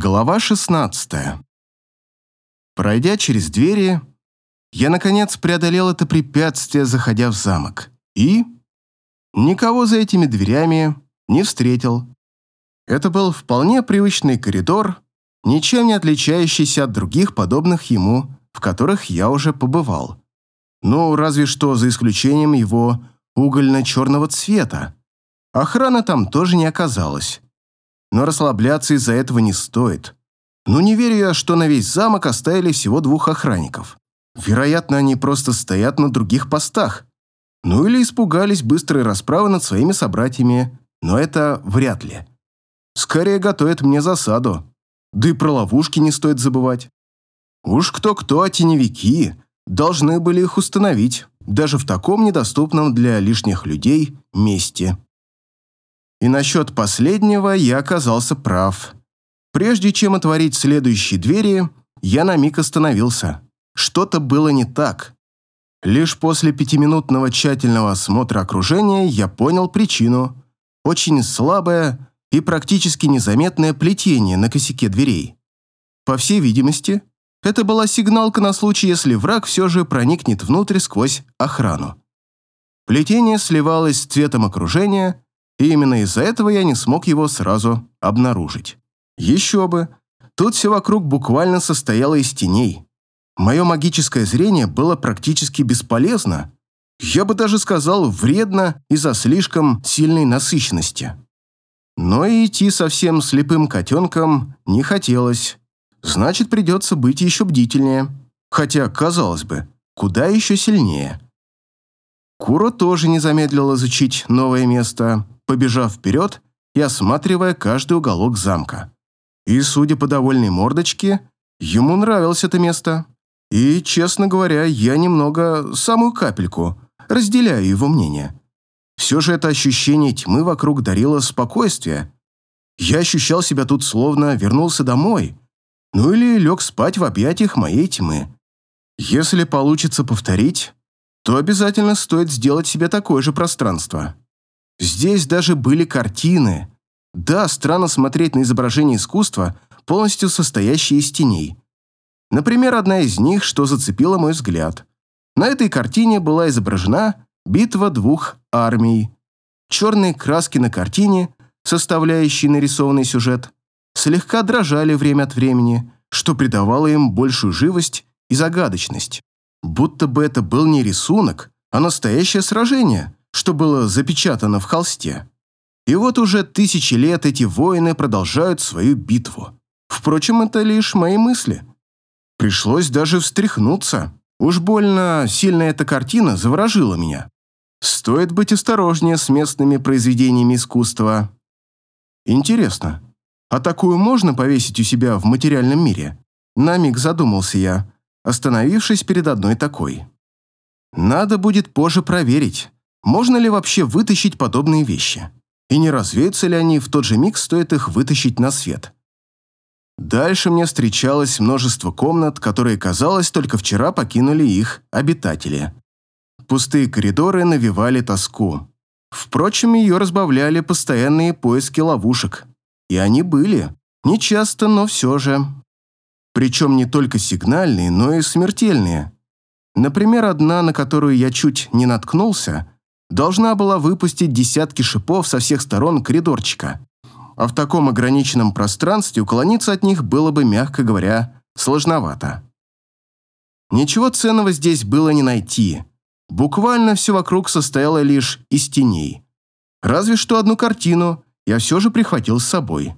Глава 16. Пройдя через двери, я, наконец, преодолел это препятствие, заходя в замок. И никого за этими дверями не встретил. Это был вполне привычный коридор, ничем не отличающийся от других подобных ему, в которых я уже побывал. Ну, разве что за исключением его угольно-черного цвета. Охраны там тоже не оказалось. Но расслабляться из-за этого не стоит. Ну, не верю я, что на весь замок оставили всего двух охранников. Вероятно, они просто стоят на других постах. Ну или испугались быстрой расправы над своими собратьями, но это вряд ли. Скорее готовят мне засаду. Да и про ловушки не стоит забывать. Уж кто-кто, а теневики должны были их установить, даже в таком недоступном для лишних людей месте. И насчет последнего я оказался прав. Прежде чем отворить следующие двери, я на миг остановился. Что-то было не так. Лишь после пятиминутного тщательного осмотра окружения я понял причину. Очень слабое и практически незаметное плетение на косяке дверей. По всей видимости, это была сигналка на случай, если враг все же проникнет внутрь сквозь охрану. Плетение сливалось с цветом окружения, и именно из-за этого я не смог его сразу обнаружить. Еще бы, тут все вокруг буквально состояло из теней. Мое магическое зрение было практически бесполезно, я бы даже сказал, вредно из-за слишком сильной насыщенности. Но и идти совсем слепым котенком не хотелось. Значит, придется быть еще бдительнее. Хотя, казалось бы, куда еще сильнее. Куро тоже не замедлил изучить новое место побежав вперед и осматривая каждый уголок замка. И, судя по довольной мордочке, ему нравилось это место. И, честно говоря, я немного, самую капельку, разделяю его мнение. Все же это ощущение тьмы вокруг дарило спокойствие. Я ощущал себя тут словно вернулся домой, ну или лег спать в объятиях моей тьмы. Если получится повторить, то обязательно стоит сделать себе такое же пространство. Здесь даже были картины. Да, странно смотреть на изображение искусства, полностью состоящее из теней. Например, одна из них, что зацепила мой взгляд. На этой картине была изображена битва двух армий. Черные краски на картине, составляющие нарисованный сюжет, слегка дрожали время от времени, что придавало им большую живость и загадочность. Будто бы это был не рисунок, а настоящее сражение – что было запечатано в холсте. И вот уже тысячи лет эти воины продолжают свою битву. Впрочем, это лишь мои мысли. Пришлось даже встряхнуться. Уж больно сильно эта картина заворожила меня. Стоит быть осторожнее с местными произведениями искусства. Интересно, а такую можно повесить у себя в материальном мире? На миг задумался я, остановившись перед одной такой. Надо будет позже проверить, можно ли вообще вытащить подобные вещи? И не развеются ли они в тот же миг, стоит их вытащить на свет? Дальше мне встречалось множество комнат, которые, казалось, только вчера покинули их обитатели. Пустые коридоры навевали тоску. Впрочем, ее разбавляли постоянные поиски ловушек. И они были. Не часто, но все же. Причем не только сигнальные, но и смертельные. Например, одна, на которую я чуть не наткнулся, должна была выпустить десятки шипов со всех сторон коридорчика. А в таком ограниченном пространстве уклониться от них было бы, мягко говоря, сложновато. Ничего ценного здесь было не найти. Буквально все вокруг состояло лишь из теней. Разве что одну картину я все же прихватил с собой.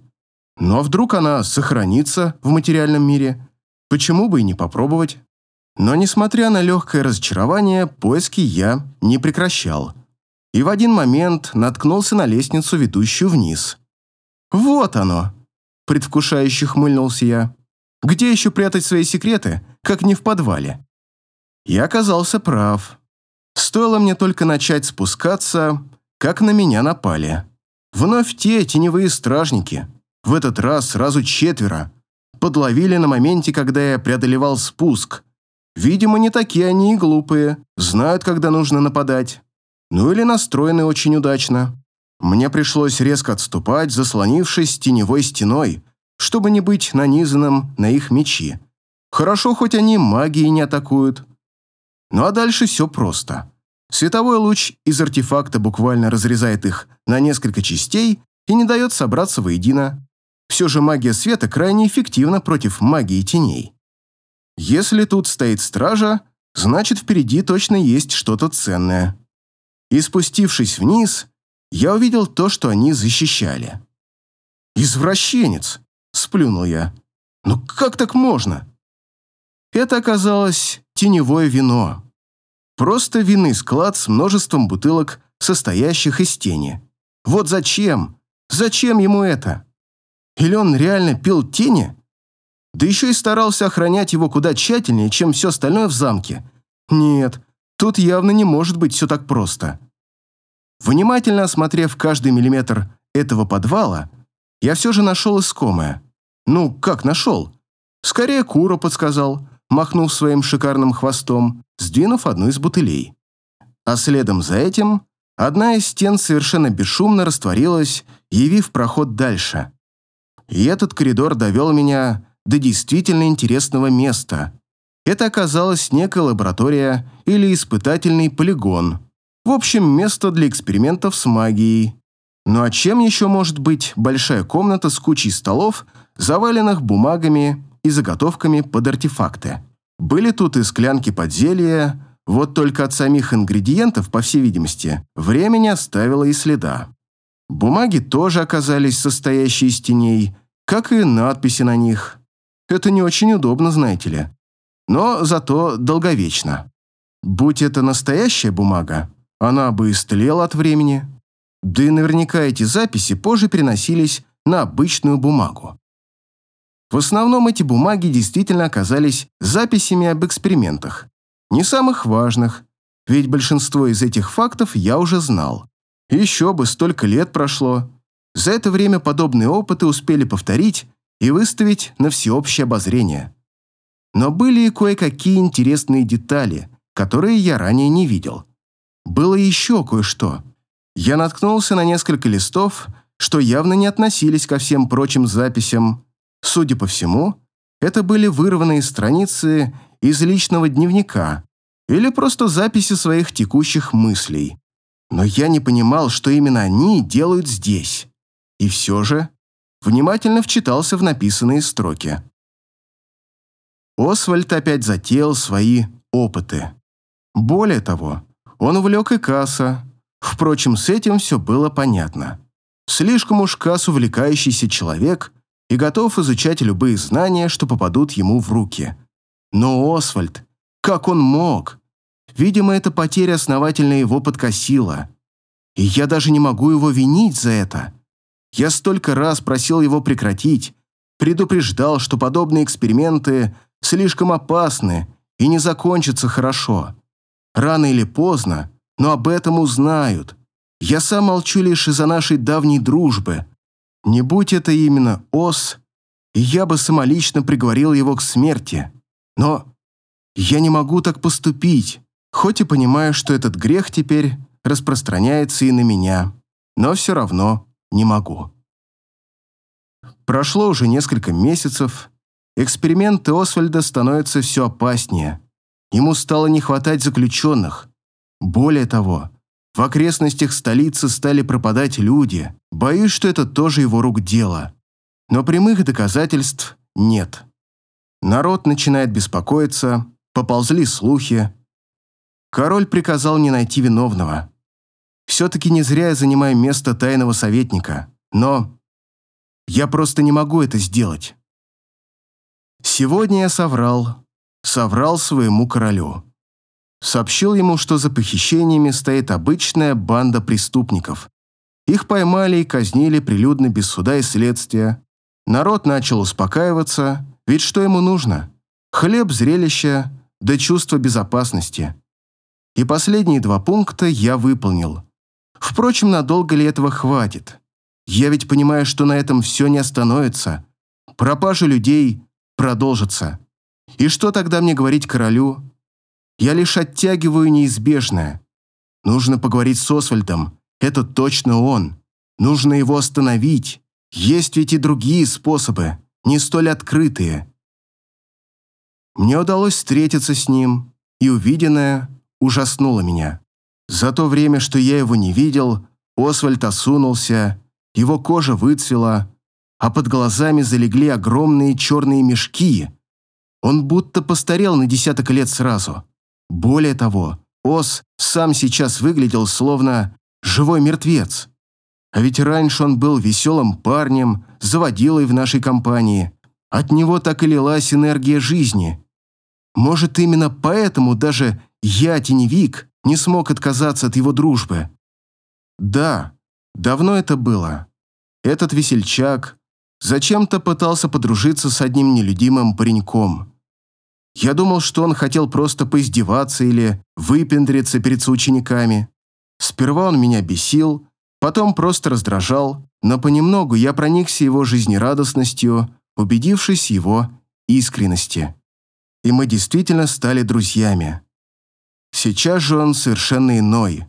Но вдруг она сохранится в материальном мире? Почему бы и не попробовать? Но, несмотря на легкое разочарование, поиски я не прекращал и в один момент наткнулся на лестницу, ведущую вниз. «Вот оно!» – предвкушающе хмыльнулся я. «Где еще прятать свои секреты, как не в подвале?» Я оказался прав. Стоило мне только начать спускаться, как на меня напали. Вновь те теневые стражники. В этот раз сразу четверо. Подловили на моменте, когда я преодолевал спуск. Видимо, не такие они и глупые, знают, когда нужно нападать ну или настроены очень удачно. Мне пришлось резко отступать, заслонившись теневой стеной, чтобы не быть нанизанным на их мечи. Хорошо, хоть они магией не атакуют. Ну а дальше все просто. Световой луч из артефакта буквально разрезает их на несколько частей и не дает собраться воедино. Все же магия света крайне эффективна против магии теней. Если тут стоит стража, значит впереди точно есть что-то ценное. И спустившись вниз, я увидел то, что они защищали. «Извращенец!» – сплюнул я. «Ну как так можно?» Это оказалось теневое вино. Просто винный склад с множеством бутылок, состоящих из тени. Вот зачем? Зачем ему это? Или он реально пил тени? Да еще и старался охранять его куда тщательнее, чем все остальное в замке. Нет, тут явно не может быть все так просто. Внимательно осмотрев каждый миллиметр этого подвала, я все же нашел искомое. Ну, как нашел? Скорее Кура подсказал, махнув своим шикарным хвостом, сдвинув одну из бутылей. А следом за этим одна из стен совершенно бесшумно растворилась, явив проход дальше. И этот коридор довел меня до действительно интересного места. Это оказалась некая лаборатория или испытательный полигон. В общем, место для экспериментов с магией. Ну а чем еще может быть большая комната с кучей столов, заваленных бумагами и заготовками под артефакты? Были тут и склянки под зелье, вот только от самих ингредиентов, по всей видимости, время не оставило и следа. Бумаги тоже оказались состоящие из теней, как и надписи на них. Это не очень удобно, знаете ли. Но зато долговечно. Будь это настоящая бумага, она бы истлела от времени. Да и наверняка эти записи позже переносились на обычную бумагу. В основном эти бумаги действительно оказались записями об экспериментах. Не самых важных, ведь большинство из этих фактов я уже знал. Еще бы, столько лет прошло. За это время подобные опыты успели повторить и выставить на всеобщее обозрение. Но были и кое-какие интересные детали, которые я ранее не видел. Было еще кое-что. Я наткнулся на несколько листов, что явно не относились ко всем прочим записям, Судя по всему, это были вырванные страницы из личного дневника или просто записи своих текущих мыслей. Но я не понимал, что именно они делают здесь. И все же внимательно вчитался в написанные строки. Освальд опять затеял свои опыты. Более того, он увлек и Касса. Впрочем, с этим все было понятно. Слишком уж Касс увлекающийся человек – и готов изучать любые знания, что попадут ему в руки. Но Освальд, как он мог? Видимо, эта потеря основательно его подкосила. И я даже не могу его винить за это. Я столько раз просил его прекратить, предупреждал, что подобные эксперименты слишком опасны и не закончатся хорошо. Рано или поздно, но об этом узнают. Я сам молчу лишь из-за нашей давней дружбы, не будь это именно Ос, я бы самолично приговорил его к смерти. Но я не могу так поступить, хоть и понимаю, что этот грех теперь распространяется и на меня, но все равно не могу. Прошло уже несколько месяцев, эксперименты Освальда становятся все опаснее. Ему стало не хватать заключенных. Более того, в окрестностях столицы стали пропадать люди. Боюсь, что это тоже его рук дело. Но прямых доказательств нет. Народ начинает беспокоиться, поползли слухи. Король приказал не найти виновного. Все-таки не зря я занимаю место тайного советника, но я просто не могу это сделать. Сегодня я соврал, соврал своему королю сообщил ему, что за похищениями стоит обычная банда преступников. Их поймали и казнили прилюдно без суда и следствия. Народ начал успокаиваться, ведь что ему нужно? Хлеб, зрелище, да чувство безопасности. И последние два пункта я выполнил. Впрочем, надолго ли этого хватит? Я ведь понимаю, что на этом все не остановится. Пропажа людей продолжится. И что тогда мне говорить королю? Я лишь оттягиваю неизбежное. Нужно поговорить с Освальдом. Это точно он. Нужно его остановить. Есть ведь и другие способы. не столь открытые. Мне удалось встретиться с ним, и увиденное ужаснуло меня. За то время, что я его не видел, Освальд осунулся, его кожа выцвела, а под глазами залегли огромные черные мешки. Он будто постарел на десяток лет сразу. Более того, Ос сам сейчас выглядел словно живой мертвец. А ведь раньше он был веселым парнем, заводилой в нашей компании. От него так и лилась энергия жизни. Может, именно поэтому даже я, теневик, не смог отказаться от его дружбы. Да, давно это было. Этот весельчак зачем-то пытался подружиться с одним нелюдимым пареньком. Я думал, что он хотел просто поиздеваться или выпендриться перед соучениками. Сперва он меня бесил, потом просто раздражал, но понемногу я проникся его жизнерадостностью, убедившись его искренности. И мы действительно стали друзьями. Сейчас же он совершенно иной.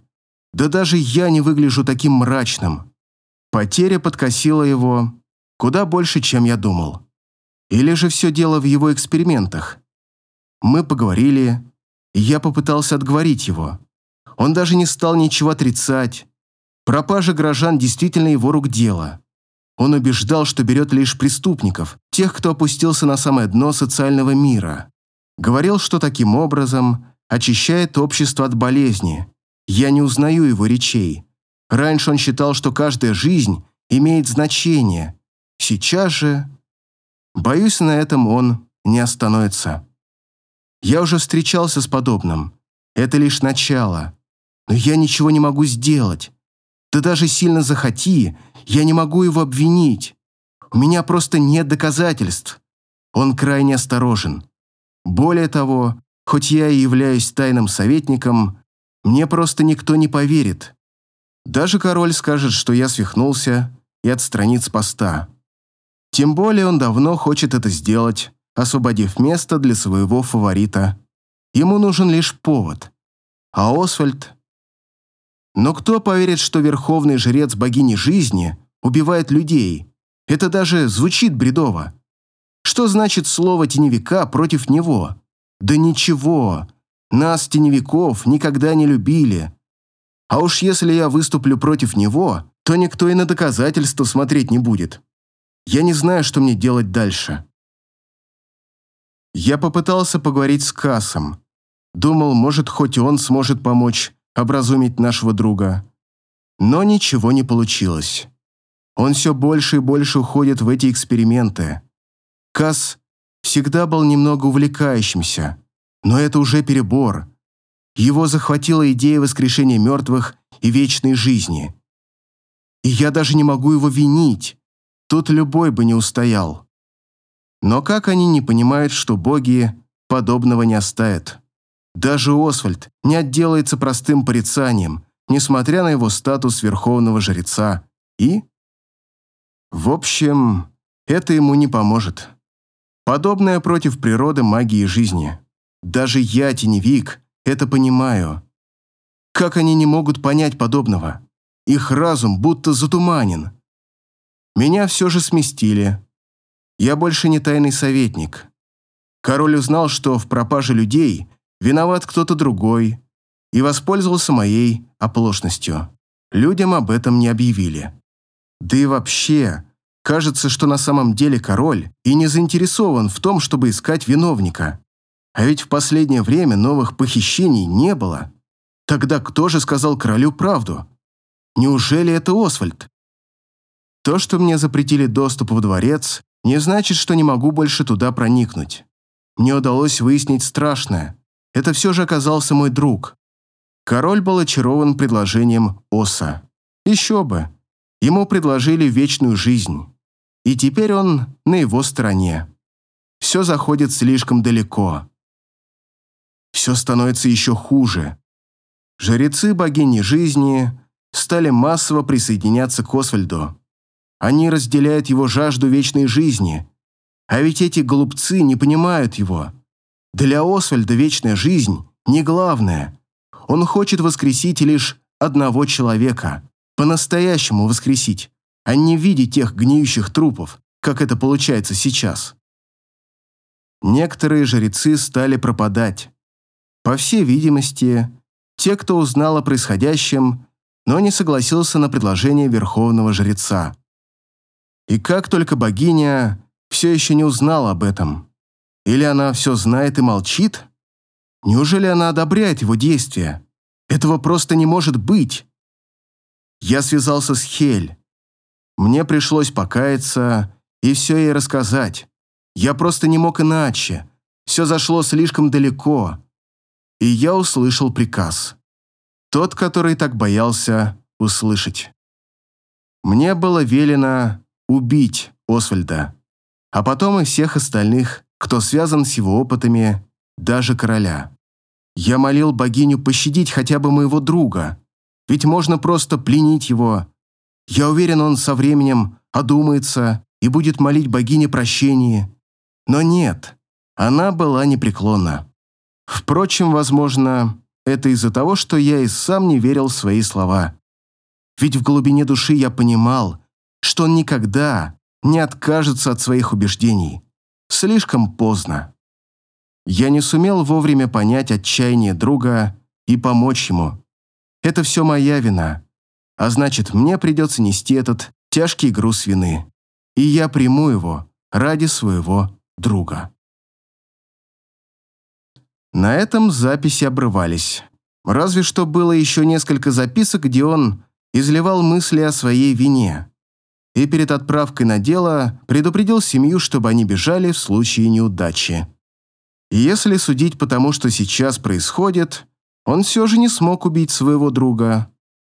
Да даже я не выгляжу таким мрачным. Потеря подкосила его куда больше, чем я думал. Или же все дело в его экспериментах. Мы поговорили, я попытался отговорить его. Он даже не стал ничего отрицать. Пропажа горожан действительно его рук дело. Он убеждал, что берет лишь преступников, тех, кто опустился на самое дно социального мира. Говорил, что таким образом очищает общество от болезни. Я не узнаю его речей. Раньше он считал, что каждая жизнь имеет значение. Сейчас же... Боюсь, на этом он не остановится. Я уже встречался с подобным. Это лишь начало. Но я ничего не могу сделать. Да даже сильно захоти, я не могу его обвинить. У меня просто нет доказательств. Он крайне осторожен. Более того, хоть я и являюсь тайным советником, мне просто никто не поверит. Даже король скажет, что я свихнулся и отстранит с поста. Тем более он давно хочет это сделать, освободив место для своего фаворита. Ему нужен лишь повод. А Освальд... Но кто поверит, что верховный жрец богини жизни убивает людей? Это даже звучит бредово. Что значит слово теневика против него? Да ничего. Нас, теневиков, никогда не любили. А уж если я выступлю против него, то никто и на доказательства смотреть не будет. Я не знаю, что мне делать дальше. Я попытался поговорить с Кассом. Думал, может, хоть он сможет помочь образумить нашего друга. Но ничего не получилось. Он все больше и больше уходит в эти эксперименты. Касс всегда был немного увлекающимся, но это уже перебор. Его захватила идея воскрешения мертвых и вечной жизни. И я даже не могу его винить. Тут любой бы не устоял. Но как они не понимают, что боги подобного не оставят? Даже Освальд не отделается простым порицанием, несмотря на его статус верховного жреца. И... В общем, это ему не поможет. Подобное против природы, магии жизни. Даже я, теневик, это понимаю. Как они не могут понять подобного? Их разум будто затуманен. Меня все же сместили. Я больше не тайный советник. Король узнал, что в пропаже людей виноват кто-то другой, и воспользовался моей оплошностью. Людям об этом не объявили. Да и вообще, Кажется, что на самом деле король и не заинтересован в том, чтобы искать виновника. А ведь в последнее время новых похищений не было. Тогда кто же сказал королю правду? Неужели это Освальд? То, что мне запретили доступ в дворец, не значит, что не могу больше туда проникнуть. Мне удалось выяснить страшное. Это все же оказался мой друг. Король был очарован предложением Оса. Еще бы. Ему предложили вечную жизнь. И теперь он на его стороне. Все заходит слишком далеко. Все становится еще хуже. Жрецы богини жизни стали массово присоединяться к Освальду. Они разделяют его жажду вечной жизни. А ведь эти голубцы не понимают его. Для Освальда вечная жизнь не главное. Он хочет воскресить лишь одного человека по-настоящему воскресить, а не видеть тех гниющих трупов, как это получается сейчас. Некоторые жрецы стали пропадать. По всей видимости, те, кто узнал о происходящем, но не согласился на предложение верховного жреца. И как только богиня все еще не узнала об этом, или она все знает и молчит, неужели она одобряет его действия? Этого просто не может быть. Я связался с Хель. Мне пришлось покаяться и все ей рассказать. Я просто не мог иначе. Все зашло слишком далеко. И я услышал приказ. Тот, который так боялся услышать. Мне было велено убить Освальда, а потом и всех остальных, кто связан с его опытами, даже короля. Я молил богиню пощадить хотя бы моего друга, ведь можно просто пленить его. Я уверен, он со временем одумается и будет молить богине прощения. Но нет, она была непреклонна. Впрочем, возможно, это из-за того, что я и сам не верил в свои слова. Ведь в глубине души я понимал, что он никогда не откажется от своих убеждений. Слишком поздно. Я не сумел вовремя понять отчаяние друга и помочь ему. Это все моя вина, а значит, мне придется нести этот тяжкий груз вины. И я приму его ради своего друга. На этом записи обрывались. Разве что было еще несколько записок, где он изливал мысли о своей вине. И перед отправкой на дело предупредил семью, чтобы они бежали в случае неудачи. Если судить по тому, что сейчас происходит, он все же не смог убить своего друга.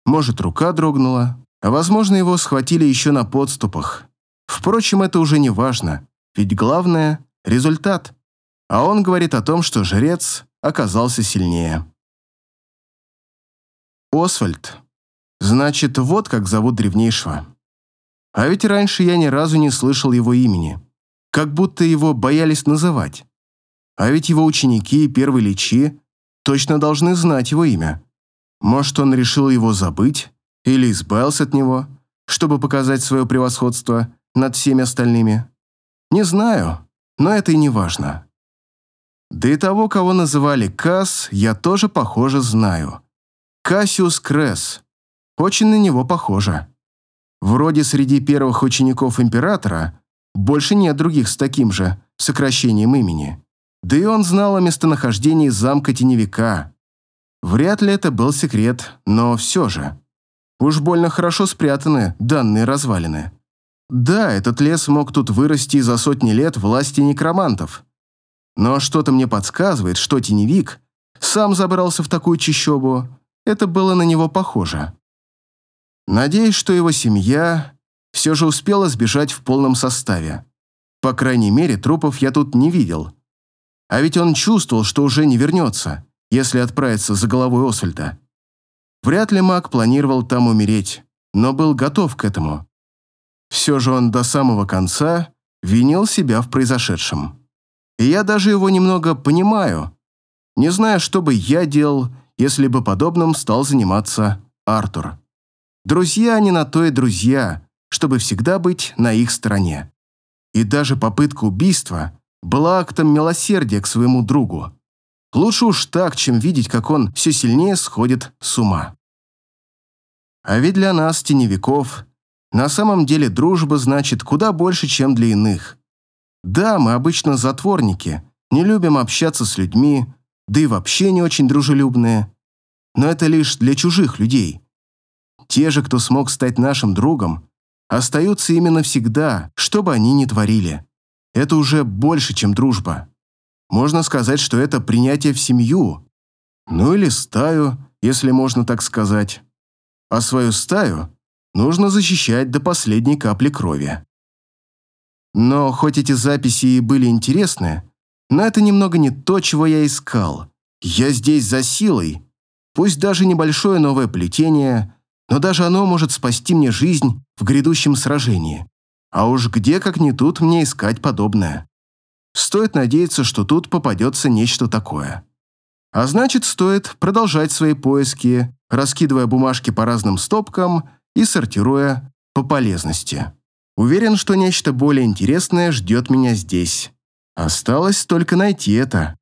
Может, рука дрогнула, а возможно, его схватили еще на подступах. Впрочем, это уже не важно, ведь главное – результат а он говорит о том, что жрец оказался сильнее. Освальд. Значит, вот как зовут древнейшего. А ведь раньше я ни разу не слышал его имени. Как будто его боялись называть. А ведь его ученики и первые личи точно должны знать его имя. Может, он решил его забыть или избавился от него, чтобы показать свое превосходство над всеми остальными. Не знаю, но это и не важно. Да и того, кого называли Касс, я тоже, похоже, знаю. Кассиус Кресс. Очень на него похоже. Вроде среди первых учеников императора больше нет других с таким же сокращением имени. Да и он знал о местонахождении замка Теневика. Вряд ли это был секрет, но все же. Уж больно хорошо спрятаны данные развалины. Да, этот лес мог тут вырасти за сотни лет власти некромантов, но что-то мне подсказывает, что теневик сам забрался в такую чащобу. Это было на него похоже. Надеюсь, что его семья все же успела сбежать в полном составе. По крайней мере, трупов я тут не видел. А ведь он чувствовал, что уже не вернется, если отправиться за головой Освальда. Вряд ли маг планировал там умереть, но был готов к этому. Все же он до самого конца винил себя в произошедшем. И я даже его немного понимаю. Не знаю, что бы я делал, если бы подобным стал заниматься Артур. Друзья не на то и друзья, чтобы всегда быть на их стороне. И даже попытка убийства была актом милосердия к своему другу. Лучше уж так, чем видеть, как он все сильнее сходит с ума. А ведь для нас, теневиков, на самом деле дружба значит куда больше, чем для иных. Да, мы обычно затворники, не любим общаться с людьми, да и вообще не очень дружелюбные. Но это лишь для чужих людей. Те же, кто смог стать нашим другом, остаются именно всегда, что бы они ни творили. Это уже больше, чем дружба. Можно сказать, что это принятие в семью. Ну или стаю, если можно так сказать. А свою стаю нужно защищать до последней капли крови. Но хоть эти записи и были интересны, но это немного не то, чего я искал. Я здесь за силой. Пусть даже небольшое новое плетение, но даже оно может спасти мне жизнь в грядущем сражении. А уж где, как не тут, мне искать подобное. Стоит надеяться, что тут попадется нечто такое. А значит, стоит продолжать свои поиски, раскидывая бумажки по разным стопкам и сортируя по полезности. Уверен, что нечто более интересное ждет меня здесь. Осталось только найти это.